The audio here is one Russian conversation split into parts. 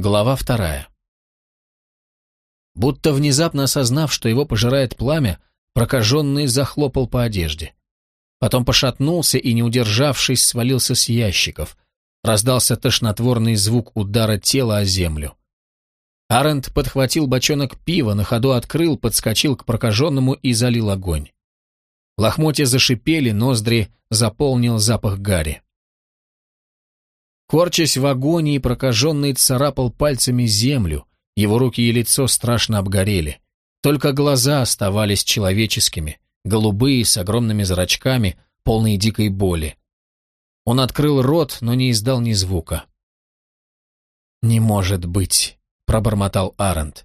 Глава вторая. Будто внезапно осознав, что его пожирает пламя, прокаженный захлопал по одежде. Потом пошатнулся и, не удержавшись, свалился с ящиков. Раздался тошнотворный звук удара тела о землю. Арент подхватил бочонок пива, на ходу открыл, подскочил к прокаженному и залил огонь. Лохмотья зашипели, ноздри заполнил запах гари. Корчась в агонии, прокаженный царапал пальцами землю, его руки и лицо страшно обгорели. Только глаза оставались человеческими, голубые, с огромными зрачками, полные дикой боли. Он открыл рот, но не издал ни звука. «Не может быть», — пробормотал Арент.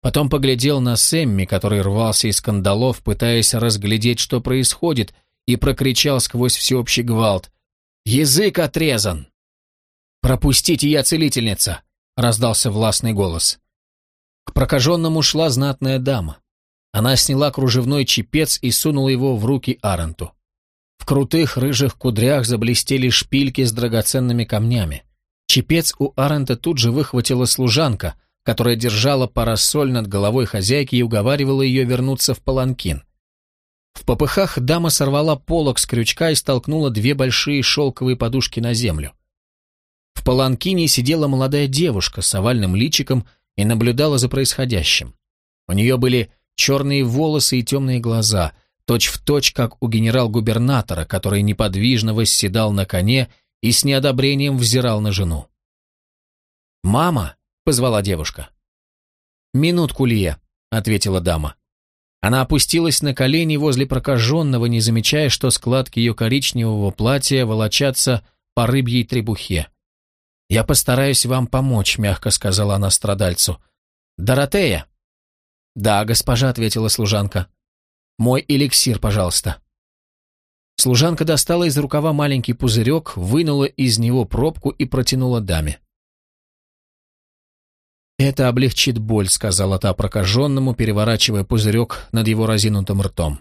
Потом поглядел на Сэмми, который рвался из кандалов, пытаясь разглядеть, что происходит, и прокричал сквозь всеобщий гвалт. «Язык отрезан!» «Пропустите, я целительница!» — раздался властный голос. К прокаженному шла знатная дама. Она сняла кружевной чепец и сунула его в руки Аренту. В крутых рыжих кудрях заблестели шпильки с драгоценными камнями. Чепец у Арента тут же выхватила служанка, которая держала парасоль над головой хозяйки и уговаривала ее вернуться в паланкин. В попыхах дама сорвала полок с крючка и столкнула две большие шелковые подушки на землю. В паланкине сидела молодая девушка с овальным личиком и наблюдала за происходящим. У нее были черные волосы и темные глаза, точь-в-точь, точь, как у генерал-губернатора, который неподвижно восседал на коне и с неодобрением взирал на жену. «Мама!» — позвала девушка. «Минутку, Лия», — ответила дама. Она опустилась на колени возле прокаженного, не замечая, что складки ее коричневого платья волочатся по рыбьей требухе. «Я постараюсь вам помочь», — мягко сказала она страдальцу. «Доротея?» «Да, госпожа», — ответила служанка. «Мой эликсир, пожалуйста». Служанка достала из рукава маленький пузырек, вынула из него пробку и протянула даме. «Это облегчит боль», — сказала та прокаженному, переворачивая пузырек над его разинутым ртом.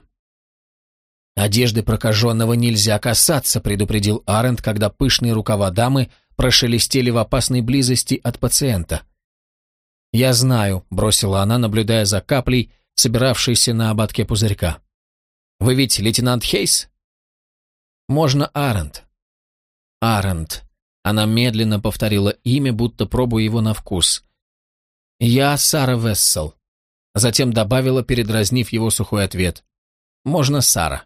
«Одежды прокаженного нельзя касаться», — предупредил Арент, когда пышные рукава дамы прошелестели в опасной близости от пациента. «Я знаю», — бросила она, наблюдая за каплей, собиравшейся на ободке пузырька. «Вы ведь лейтенант Хейс?» «Можно Арент». «Арент». Она медленно повторила имя, будто пробуя его на вкус. «Я Сара Вессел». Затем добавила, передразнив его сухой ответ. «Можно Сара».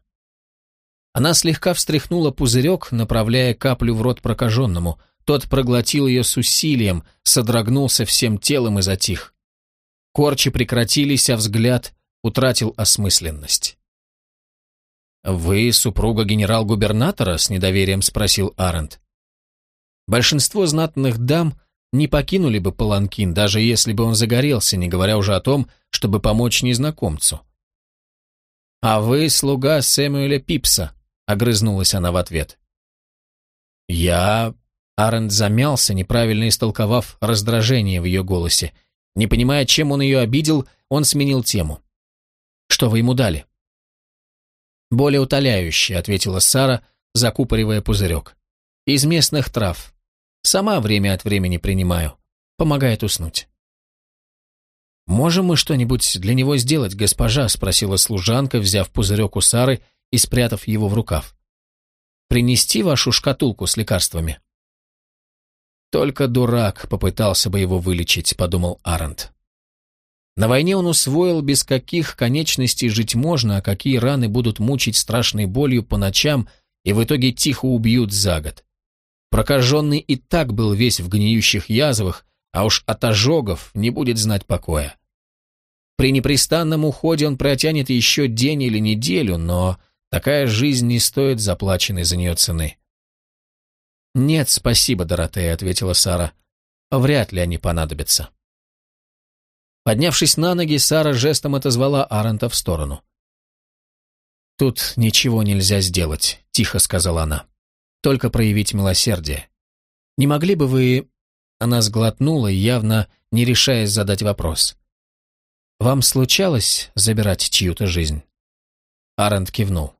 Она слегка встряхнула пузырек, направляя каплю в рот прокаженному — тот проглотил ее с усилием, содрогнулся всем телом и затих. Корчи прекратились, а взгляд утратил осмысленность. «Вы супруга генерал-губернатора?» — с недоверием спросил Арент. Большинство знатных дам не покинули бы Паланкин, даже если бы он загорелся, не говоря уже о том, чтобы помочь незнакомцу. «А вы слуга Сэмюэля Пипса», — огрызнулась она в ответ. «Я Арент замялся, неправильно истолковав раздражение в ее голосе. Не понимая, чем он ее обидел, он сменил тему. «Что вы ему дали?» «Более утоляющее», — ответила Сара, закупоривая пузырек. «Из местных трав. Сама время от времени принимаю. Помогает уснуть». «Можем мы что-нибудь для него сделать, госпожа?» — спросила служанка, взяв пузырек у Сары и спрятав его в рукав. «Принести вашу шкатулку с лекарствами?» Только дурак попытался бы его вылечить, подумал Арент. На войне он усвоил, без каких конечностей жить можно, а какие раны будут мучить страшной болью по ночам и в итоге тихо убьют за год. Прокаженный и так был весь в гниющих язвах, а уж от ожогов не будет знать покоя. При непрестанном уходе он протянет еще день или неделю, но такая жизнь не стоит заплаченной за нее цены. «Нет, спасибо, Доротея», — ответила Сара. «Вряд ли они понадобятся». Поднявшись на ноги, Сара жестом отозвала Арента в сторону. «Тут ничего нельзя сделать», — тихо сказала она. «Только проявить милосердие. Не могли бы вы...» Она сглотнула, явно не решаясь задать вопрос. «Вам случалось забирать чью-то жизнь?» Арент кивнул.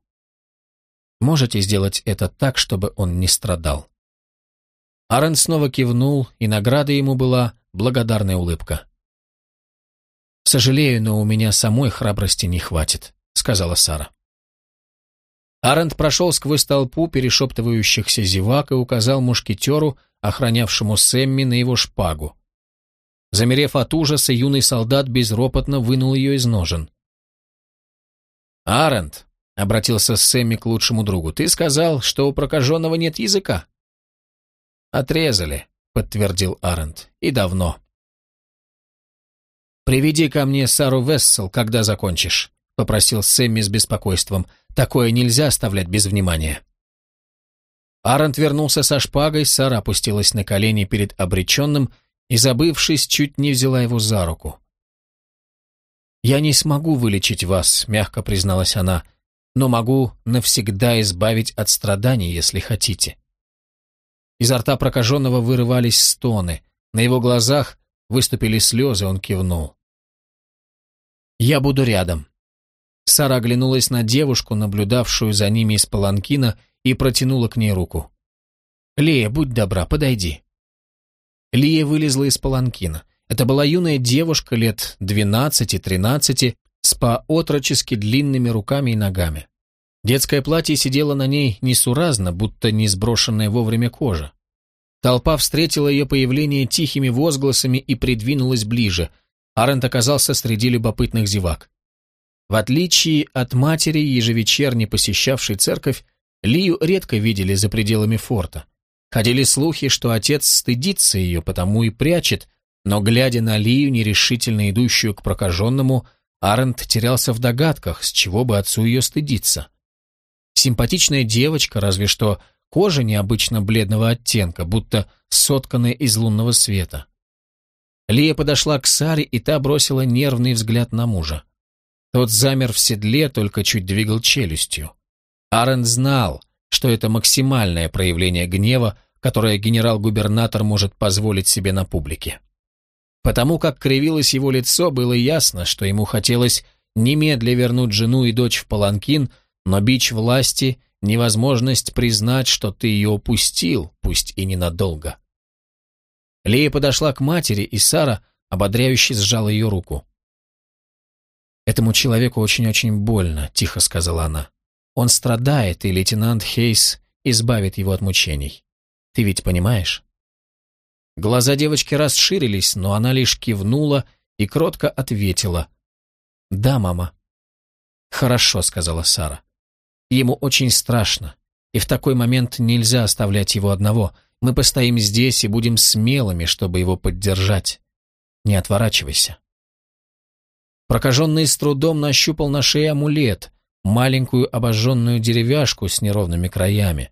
«Можете сделать это так, чтобы он не страдал?» Арен снова кивнул, и награда ему была благодарная улыбка. «Сожалею, но у меня самой храбрости не хватит», — сказала Сара. Арент прошел сквозь толпу перешептывающихся зевак и указал мушкетеру, охранявшему Сэмми, на его шпагу. Замерев от ужаса, юный солдат безропотно вынул ее из ножен. «Арент», — обратился Сэмми к лучшему другу, — «ты сказал, что у прокаженного нет языка?» «Отрезали», — подтвердил Арент, — «и давно». «Приведи ко мне Сару Вессел, когда закончишь», — попросил Сэмми с беспокойством. «Такое нельзя оставлять без внимания». Арент вернулся со шпагой, Сара опустилась на колени перед обреченным и, забывшись, чуть не взяла его за руку. «Я не смогу вылечить вас», — мягко призналась она, «но могу навсегда избавить от страданий, если хотите». Изо рта прокаженного вырывались стоны, на его глазах выступили слезы, он кивнул. «Я буду рядом». Сара оглянулась на девушку, наблюдавшую за ними из паланкина, и протянула к ней руку. «Лея, будь добра, подойди». Лия вылезла из паланкина. Это была юная девушка лет двенадцати-тринадцати с поотрочески длинными руками и ногами. Детское платье сидело на ней несуразно, будто не сброшенная вовремя кожа. Толпа встретила ее появление тихими возгласами и придвинулась ближе – Арент оказался среди любопытных зевак. В отличие от матери, ежевечерне посещавшей церковь, Лию редко видели за пределами форта. Ходили слухи, что отец стыдится ее, потому и прячет, но, глядя на Лию, нерешительно идущую к прокаженному, Арент терялся в догадках, с чего бы отцу ее стыдиться. Симпатичная девочка, разве что кожа необычно бледного оттенка, будто сотканная из лунного света. Лия подошла к Саре, и та бросила нервный взгляд на мужа. Тот замер в седле, только чуть двигал челюстью. Арен знал, что это максимальное проявление гнева, которое генерал-губернатор может позволить себе на публике. Потому как кривилось его лицо, было ясно, что ему хотелось немедля вернуть жену и дочь в Паланкин, но бич власти — невозможность признать, что ты ее упустил, пусть и ненадолго. Лея подошла к матери, и Сара ободряюще сжала ее руку. «Этому человеку очень-очень больно», — тихо сказала она. «Он страдает, и лейтенант Хейс избавит его от мучений. Ты ведь понимаешь?» Глаза девочки расширились, но она лишь кивнула и кротко ответила. «Да, мама». «Хорошо», — сказала Сара. «Ему очень страшно, и в такой момент нельзя оставлять его одного. Мы постоим здесь и будем смелыми, чтобы его поддержать. Не отворачивайся. Прокаженный с трудом нащупал на шее амулет, маленькую обожженную деревяшку с неровными краями.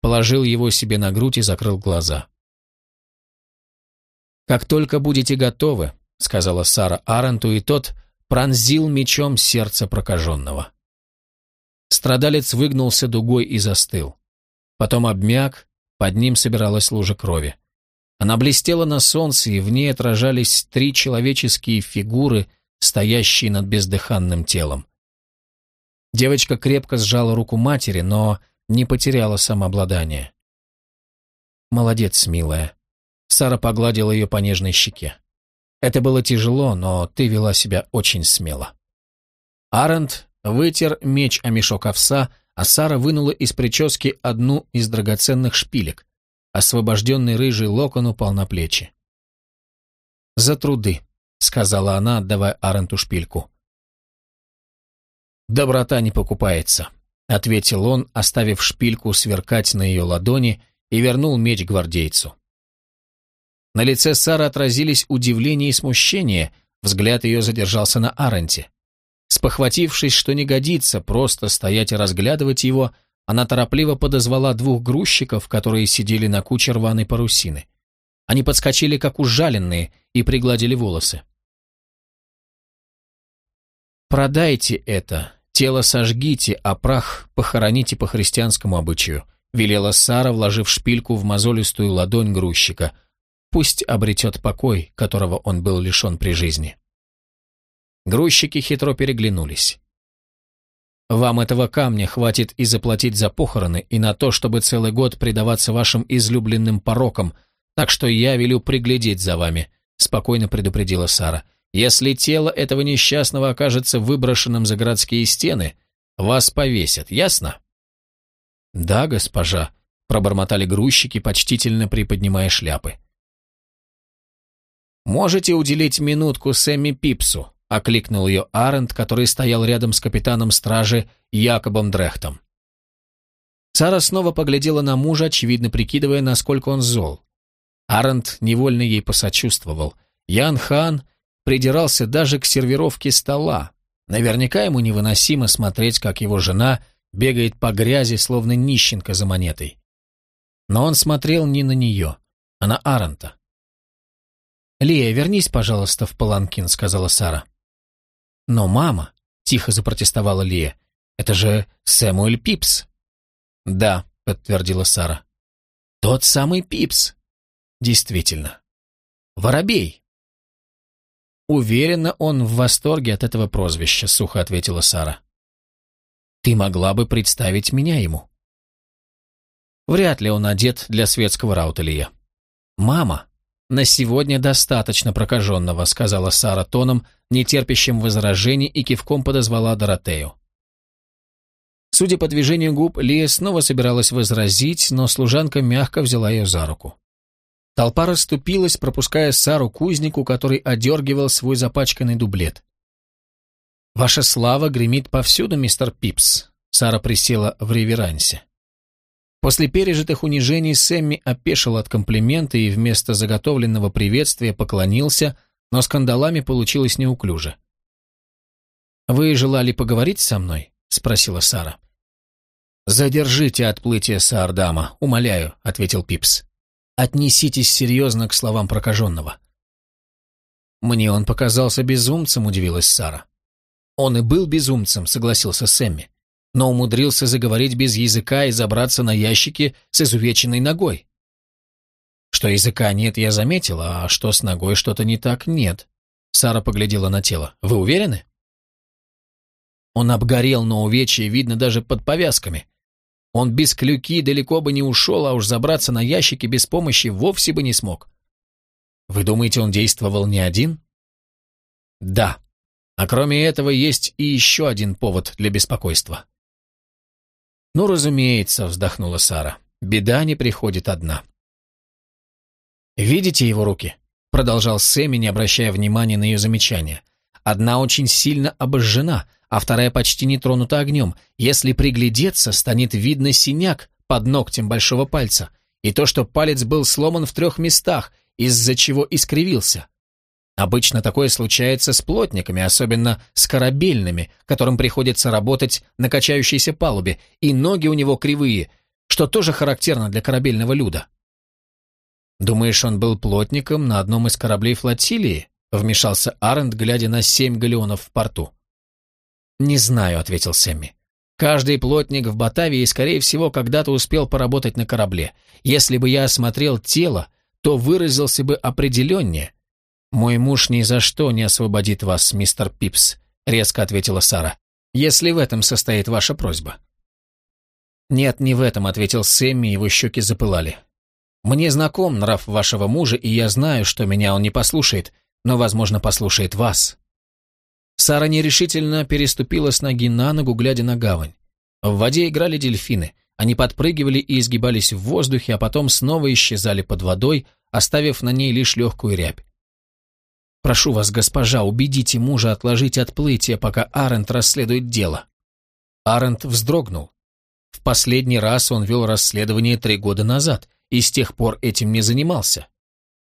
Положил его себе на грудь и закрыл глаза. «Как только будете готовы», — сказала Сара Аренту, и тот пронзил мечом сердце прокаженного. Страдалец выгнулся дугой и застыл. Потом обмяк, под ним собиралась лужа крови. Она блестела на солнце, и в ней отражались три человеческие фигуры, стоящие над бездыханным телом. Девочка крепко сжала руку матери, но не потеряла самообладание. «Молодец, милая». Сара погладила ее по нежной щеке. «Это было тяжело, но ты вела себя очень смело». Арент вытер меч о мешок овса, а Сара вынула из прически одну из драгоценных шпилек. Освобожденный рыжий локон упал на плечи. «За труды», — сказала она, отдавая Аренту шпильку. «Доброта не покупается», — ответил он, оставив шпильку сверкать на ее ладони и вернул меч гвардейцу. На лице Сары отразились удивление и смущение, взгляд ее задержался на Аренте. Спохватившись, что не годится просто стоять и разглядывать его, она торопливо подозвала двух грузчиков, которые сидели на куче рваной парусины. Они подскочили, как ужаленные, и пригладили волосы. «Продайте это, тело сожгите, а прах похороните по христианскому обычаю», велела Сара, вложив шпильку в мозолистую ладонь грузчика. «Пусть обретет покой, которого он был лишен при жизни». Грузчики хитро переглянулись. «Вам этого камня хватит и заплатить за похороны, и на то, чтобы целый год предаваться вашим излюбленным порокам, так что я велю приглядеть за вами. — спокойно предупредила Сара. «Если тело этого несчастного окажется выброшенным за городские стены, вас повесят, ясно?» «Да, госпожа», — пробормотали грузчики, почтительно приподнимая шляпы. «Можете уделить минутку Сэмми Пипсу?» — окликнул ее Арент, который стоял рядом с капитаном стражи Якобом Дрехтом. Сара снова поглядела на мужа, очевидно прикидывая, насколько он зол. Арент невольно ей посочувствовал. Ян Хан придирался даже к сервировке стола. Наверняка ему невыносимо смотреть, как его жена бегает по грязи, словно нищенка за монетой. Но он смотрел не на нее, а на Арента. «Лия, вернись, пожалуйста, в Паланкин», — сказала Сара. «Но мама», — тихо запротестовала Лия, — «это же Сэмуэль Пипс». «Да», — подтвердила Сара. «Тот самый Пипс». «Действительно». «Воробей». «Уверена, он в восторге от этого прозвища», — сухо ответила Сара. «Ты могла бы представить меня ему». Вряд ли он одет для светского раута, Лия. «Мама», «На сегодня достаточно прокаженного», — сказала Сара тоном, нетерпящим возражений, и кивком подозвала Доротею. Судя по движению губ, Лия снова собиралась возразить, но служанка мягко взяла ее за руку. Толпа расступилась, пропуская Сару кузнику, который одергивал свой запачканный дублет. «Ваша слава гремит повсюду, мистер Пипс», — Сара присела в реверансе. После пережитых унижений Сэмми опешил от комплимента и вместо заготовленного приветствия поклонился, но скандалами получилось неуклюже. «Вы желали поговорить со мной?» — спросила Сара. «Задержите отплытие Саардама, умоляю», — ответил Пипс. «Отнеситесь серьезно к словам прокаженного». «Мне он показался безумцем», — удивилась Сара. «Он и был безумцем», — согласился Сэмми но умудрился заговорить без языка и забраться на ящики с изувеченной ногой. Что языка нет, я заметила, а что с ногой что-то не так, нет. Сара поглядела на тело. Вы уверены? Он обгорел, но увечье видно даже под повязками. Он без клюки далеко бы не ушел, а уж забраться на ящики без помощи вовсе бы не смог. Вы думаете, он действовал не один? Да. А кроме этого есть и еще один повод для беспокойства. «Ну, разумеется», — вздохнула Сара. «Беда не приходит одна». «Видите его руки?» — продолжал Сэмми, не обращая внимания на ее замечание. «Одна очень сильно обожжена, а вторая почти не тронута огнем. Если приглядеться, станет видно синяк под ногтем большого пальца, и то, что палец был сломан в трех местах, из-за чего искривился. Обычно такое случается с плотниками, особенно с корабельными, которым приходится работать на качающейся палубе, и ноги у него кривые, что тоже характерно для корабельного люда. «Думаешь, он был плотником на одном из кораблей флотилии?» — вмешался Арент, глядя на семь галеонов в порту. «Не знаю», — ответил Сэмми. «Каждый плотник в Батавии, скорее всего, когда-то успел поработать на корабле. Если бы я осмотрел тело, то выразился бы определеннее, «Мой муж ни за что не освободит вас, мистер Пипс», — резко ответила Сара, «если в этом состоит ваша просьба». «Нет, не в этом», — ответил Сэмми, его щеки запылали. «Мне знаком нрав вашего мужа, и я знаю, что меня он не послушает, но, возможно, послушает вас». Сара нерешительно переступила с ноги на ногу, глядя на гавань. В воде играли дельфины. Они подпрыгивали и изгибались в воздухе, а потом снова исчезали под водой, оставив на ней лишь легкую рябь. Прошу вас, госпожа, убедите мужа отложить отплытие, пока Арент расследует дело». Арент вздрогнул. В последний раз он вел расследование три года назад и с тех пор этим не занимался.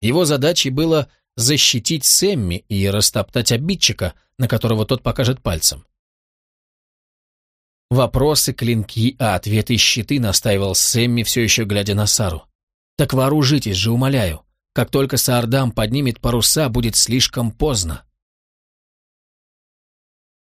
Его задачей было защитить Сэмми и растоптать обидчика, на которого тот покажет пальцем. Вопросы, клинки, а ответы щиты настаивал Сэмми, все еще глядя на Сару. «Так вооружитесь же, умоляю. Как только Саардам поднимет паруса, будет слишком поздно.